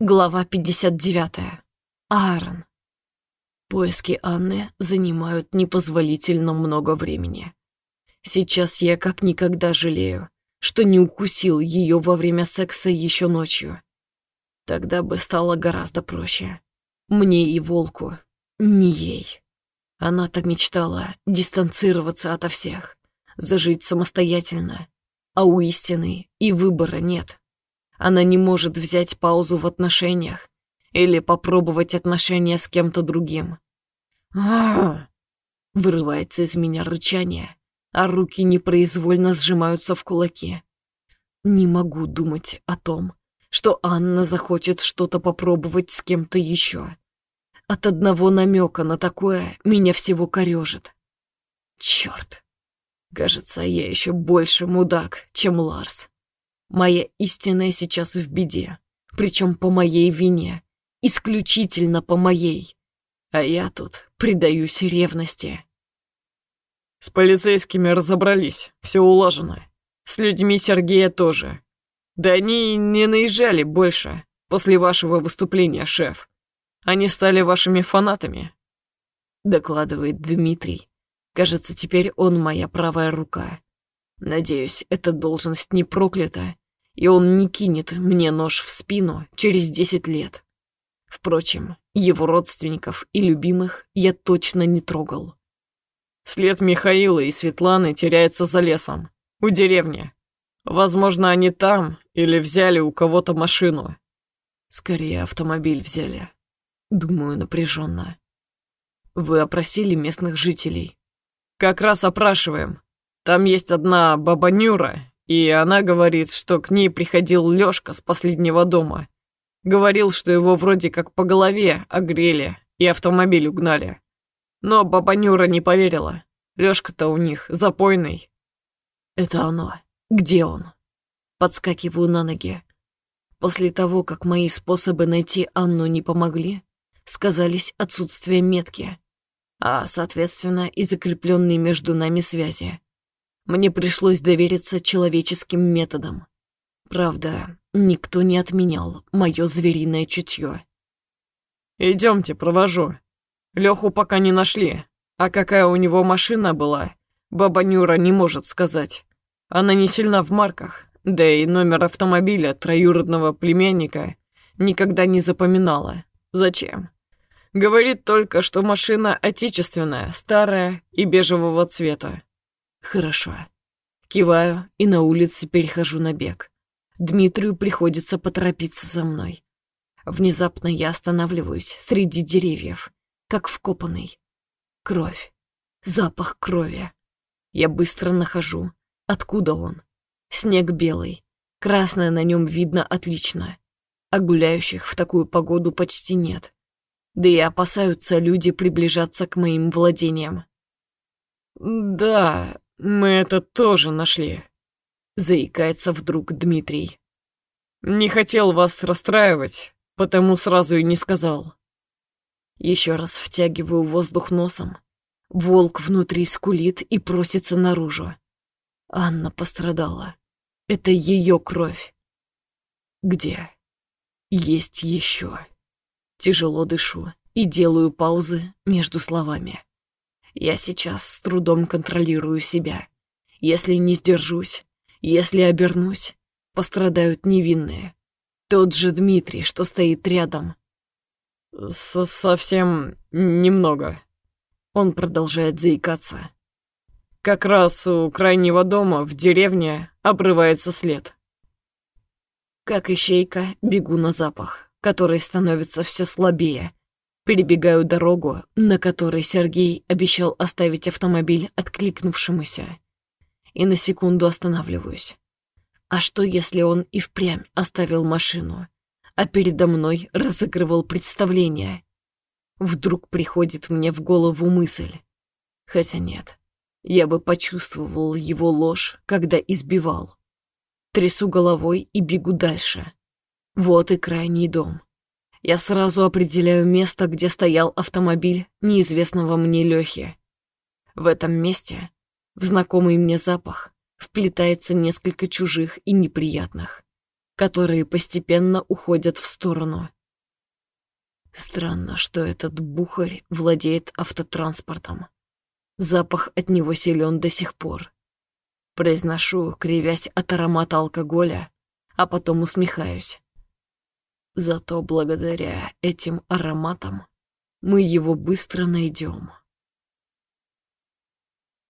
Глава 59. Аарон. Поиски Анны занимают непозволительно много времени. Сейчас я как никогда жалею, что не укусил ее во время секса еще ночью. Тогда бы стало гораздо проще. Мне и волку, не ей. Она так мечтала дистанцироваться ото всех, зажить самостоятельно, а у истины и выбора нет. Она не может взять паузу в отношениях или попробовать отношения с кем-то другим. Вырывается из меня рычание, а руки непроизвольно сжимаются в кулаки. Не могу думать о том, что Анна захочет что-то попробовать с кем-то еще. От одного намека на такое меня всего корежит. Черт. Кажется, я еще больше мудак, чем Ларс. Моя истинная сейчас в беде, причем по моей вине, исключительно по моей. А я тут предаюсь ревности. С полицейскими разобрались, все улажено. С людьми Сергея тоже. Да они не наезжали больше после вашего выступления, шеф. Они стали вашими фанатами. Докладывает Дмитрий. Кажется, теперь он моя правая рука. Надеюсь, эта должность не проклята, и он не кинет мне нож в спину через десять лет. Впрочем, его родственников и любимых я точно не трогал. След Михаила и Светланы теряется за лесом, у деревни. Возможно, они там или взяли у кого-то машину. Скорее, автомобиль взяли. Думаю напряженно. Вы опросили местных жителей? Как раз опрашиваем. Там есть одна баба Нюра, и она говорит, что к ней приходил Лёшка с последнего дома. Говорил, что его вроде как по голове огрели и автомобиль угнали. Но баба Нюра не поверила. Лёшка-то у них запойный. Это оно. Где он? Подскакиваю на ноги. После того, как мои способы найти Анну не помогли, сказались отсутствие метки, а, соответственно, и закрепленные между нами связи. Мне пришлось довериться человеческим методам. Правда, никто не отменял мое звериное чутье. Идемте, провожу. Леху пока не нашли, а какая у него машина была, баба Нюра не может сказать. Она не сильна в марках, да и номер автомобиля троюродного племянника никогда не запоминала. Зачем? Говорит только, что машина отечественная, старая и бежевого цвета. Хорошо. Киваю и на улице перехожу на бег. Дмитрию приходится поторопиться за мной. Внезапно я останавливаюсь среди деревьев, как вкопанный. Кровь. Запах крови. Я быстро нахожу. Откуда он? Снег белый. Красное на нем видно отлично. А гуляющих в такую погоду почти нет. Да и опасаются люди приближаться к моим владениям. «Да, «Мы это тоже нашли», — заикается вдруг Дмитрий. «Не хотел вас расстраивать, потому сразу и не сказал». Еще раз втягиваю воздух носом. Волк внутри скулит и просится наружу. Анна пострадала. Это ее кровь. Где? Есть еще. Тяжело дышу и делаю паузы между словами. Я сейчас с трудом контролирую себя. Если не сдержусь, если обернусь, пострадают невинные. Тот же Дмитрий, что стоит рядом. С Совсем немного. Он продолжает заикаться. Как раз у крайнего дома в деревне обрывается след. Как ищейка, бегу на запах, который становится все слабее, Перебегаю дорогу, на которой Сергей обещал оставить автомобиль откликнувшемуся. И на секунду останавливаюсь. А что, если он и впрямь оставил машину, а передо мной разыгрывал представление? Вдруг приходит мне в голову мысль. Хотя нет, я бы почувствовал его ложь, когда избивал. Трясу головой и бегу дальше. Вот и крайний дом. Я сразу определяю место, где стоял автомобиль неизвестного мне Лёхи. В этом месте, в знакомый мне запах, вплетается несколько чужих и неприятных. которые постепенно уходят в сторону. Странно, что этот бухарь владеет автотранспортом. Запах от него силен до сих пор. Произношу, кривясь от аромата алкоголя, а потом усмехаюсь. Зато благодаря этим ароматам мы его быстро найдем.